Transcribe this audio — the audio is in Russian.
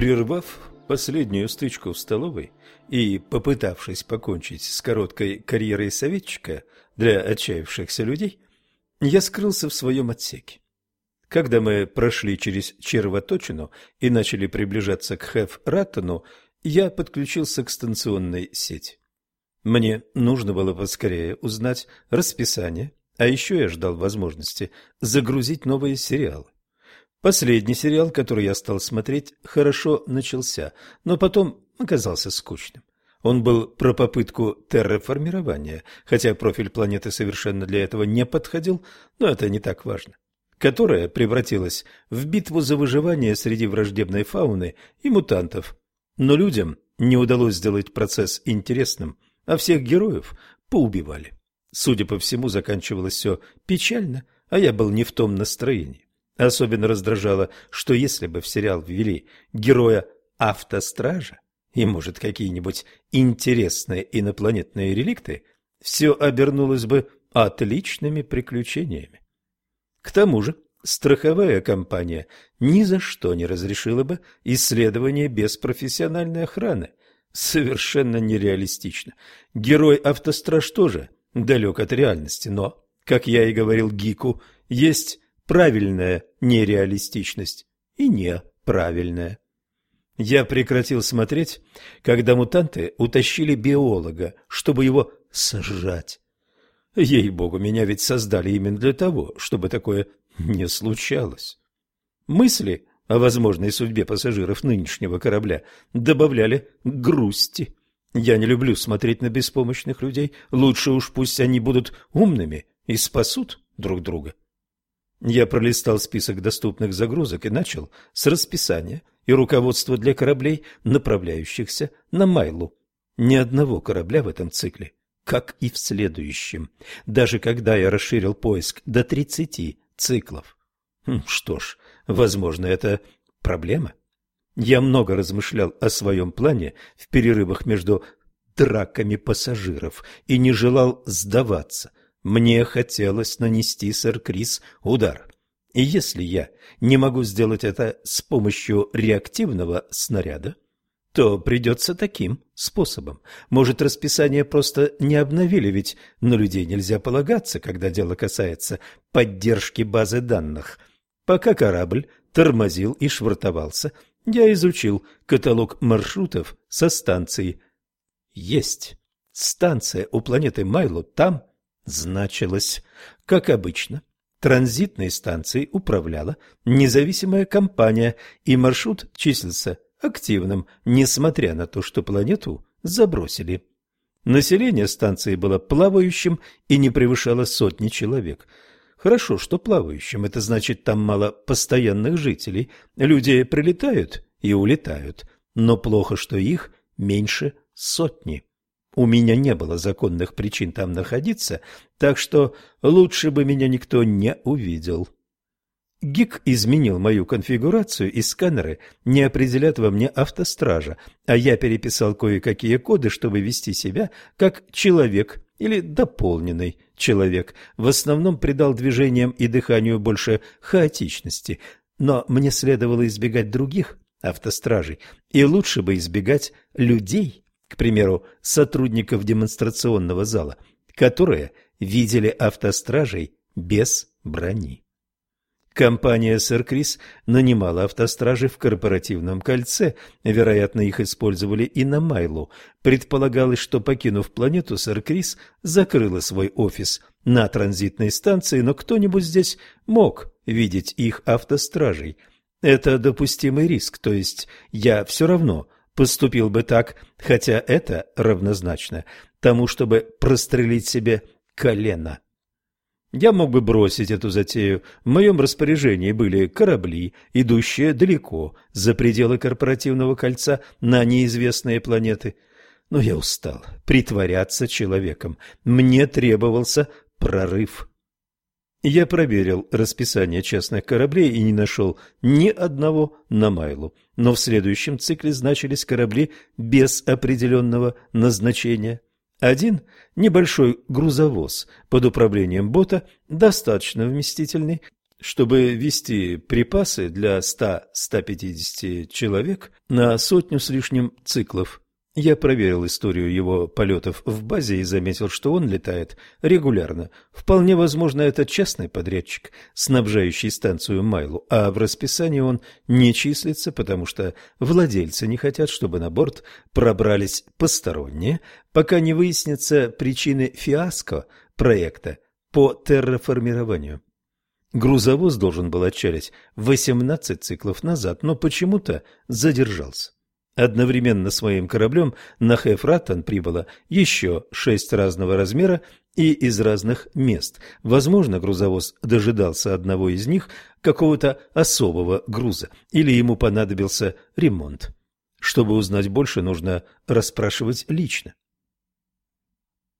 Прервав последнюю стычку в столовой и попытавшись покончить с короткой карьерой советчика для отчаявшихся людей, я скрылся в своем отсеке. Когда мы прошли через червоточину и начали приближаться к Хеф-Раттону, я подключился к станционной сети. Мне нужно было поскорее узнать расписание, а еще я ждал возможности загрузить новые сериалы. Последний сериал, который я стал смотреть, хорошо начался, но потом оказался скучным. Он был про попытку терраформирования, хотя профиль планеты совершенно для этого не подходил, но это не так важно. Которая превратилась в битву за выживание среди враждебной фауны и мутантов. Но людям не удалось сделать процесс интересным, а всех героев поубивали. Судя по всему, заканчивалось все печально, а я был не в том настроении. Особенно раздражало, что если бы в сериал ввели героя автостража и, может, какие-нибудь интересные инопланетные реликты, все обернулось бы отличными приключениями. К тому же страховая компания ни за что не разрешила бы исследование без профессиональной охраны. Совершенно нереалистично. Герой автостраж тоже далек от реальности, но, как я и говорил Гику, есть правильная нереалистичность и неправильная. Я прекратил смотреть, когда мутанты утащили биолога, чтобы его сожрать. Ей-богу, меня ведь создали именно для того, чтобы такое не случалось. Мысли о возможной судьбе пассажиров нынешнего корабля добавляли грусти. Я не люблю смотреть на беспомощных людей, лучше уж пусть они будут умными и спасут друг друга. Я пролистал список доступных загрузок и начал с расписания и руководства для кораблей, направляющихся на Майлу. Ни одного корабля в этом цикле, как и в следующем, даже когда я расширил поиск до 30 циклов. Хм, что ж, возможно, это проблема. Я много размышлял о своем плане в перерывах между драками пассажиров и не желал сдаваться. Мне хотелось нанести, сэр Крис, удар. И если я не могу сделать это с помощью реактивного снаряда, то придется таким способом. Может, расписание просто не обновили, ведь на людей нельзя полагаться, когда дело касается поддержки базы данных. Пока корабль тормозил и швартовался, я изучил каталог маршрутов со станции. Есть. Станция у планеты Майло там значилось, как обычно, транзитной станцией управляла независимая компания, и маршрут числился активным, несмотря на то, что планету забросили. Население станции было плавающим и не превышало сотни человек. Хорошо, что плавающим, это значит, там мало постоянных жителей. Люди прилетают и улетают, но плохо, что их меньше сотни. У меня не было законных причин там находиться, так что лучше бы меня никто не увидел. ГИК изменил мою конфигурацию, и сканеры не определят во мне автостража, а я переписал кое-какие коды, чтобы вести себя как человек или дополненный человек. В основном придал движениям и дыханию больше хаотичности, но мне следовало избегать других автостражей, и лучше бы избегать людей к примеру, сотрудников демонстрационного зала, которые видели автостражей без брони. Компания «Сэр Крис» нанимала автостражи в корпоративном кольце, вероятно, их использовали и на Майлу. Предполагалось, что, покинув планету, «Сэр Крис» закрыла свой офис на транзитной станции, но кто-нибудь здесь мог видеть их автостражей. Это допустимый риск, то есть я все равно – поступил бы так, хотя это равнозначно тому, чтобы прострелить себе колено. Я мог бы бросить эту затею. В моем распоряжении были корабли, идущие далеко за пределы корпоративного кольца на неизвестные планеты. Но я устал притворяться человеком. Мне требовался прорыв. Я проверил расписание частных кораблей и не нашел ни одного на Майлу, но в следующем цикле значились корабли без определенного назначения. Один – небольшой грузовоз под управлением бота, достаточно вместительный, чтобы вести припасы для 100-150 человек на сотню с лишним циклов. Я проверил историю его полетов в базе и заметил, что он летает регулярно. Вполне возможно, это частный подрядчик, снабжающий станцию Майлу, а в расписании он не числится, потому что владельцы не хотят, чтобы на борт пробрались посторонние, пока не выяснятся причины фиаско проекта по терраформированию. Грузовоз должен был отчалить 18 циклов назад, но почему-то задержался. Одновременно с моим кораблем на Хефратон прибыло еще шесть разного размера и из разных мест. Возможно, грузовоз дожидался одного из них, какого-то особого груза, или ему понадобился ремонт. Чтобы узнать больше, нужно расспрашивать лично.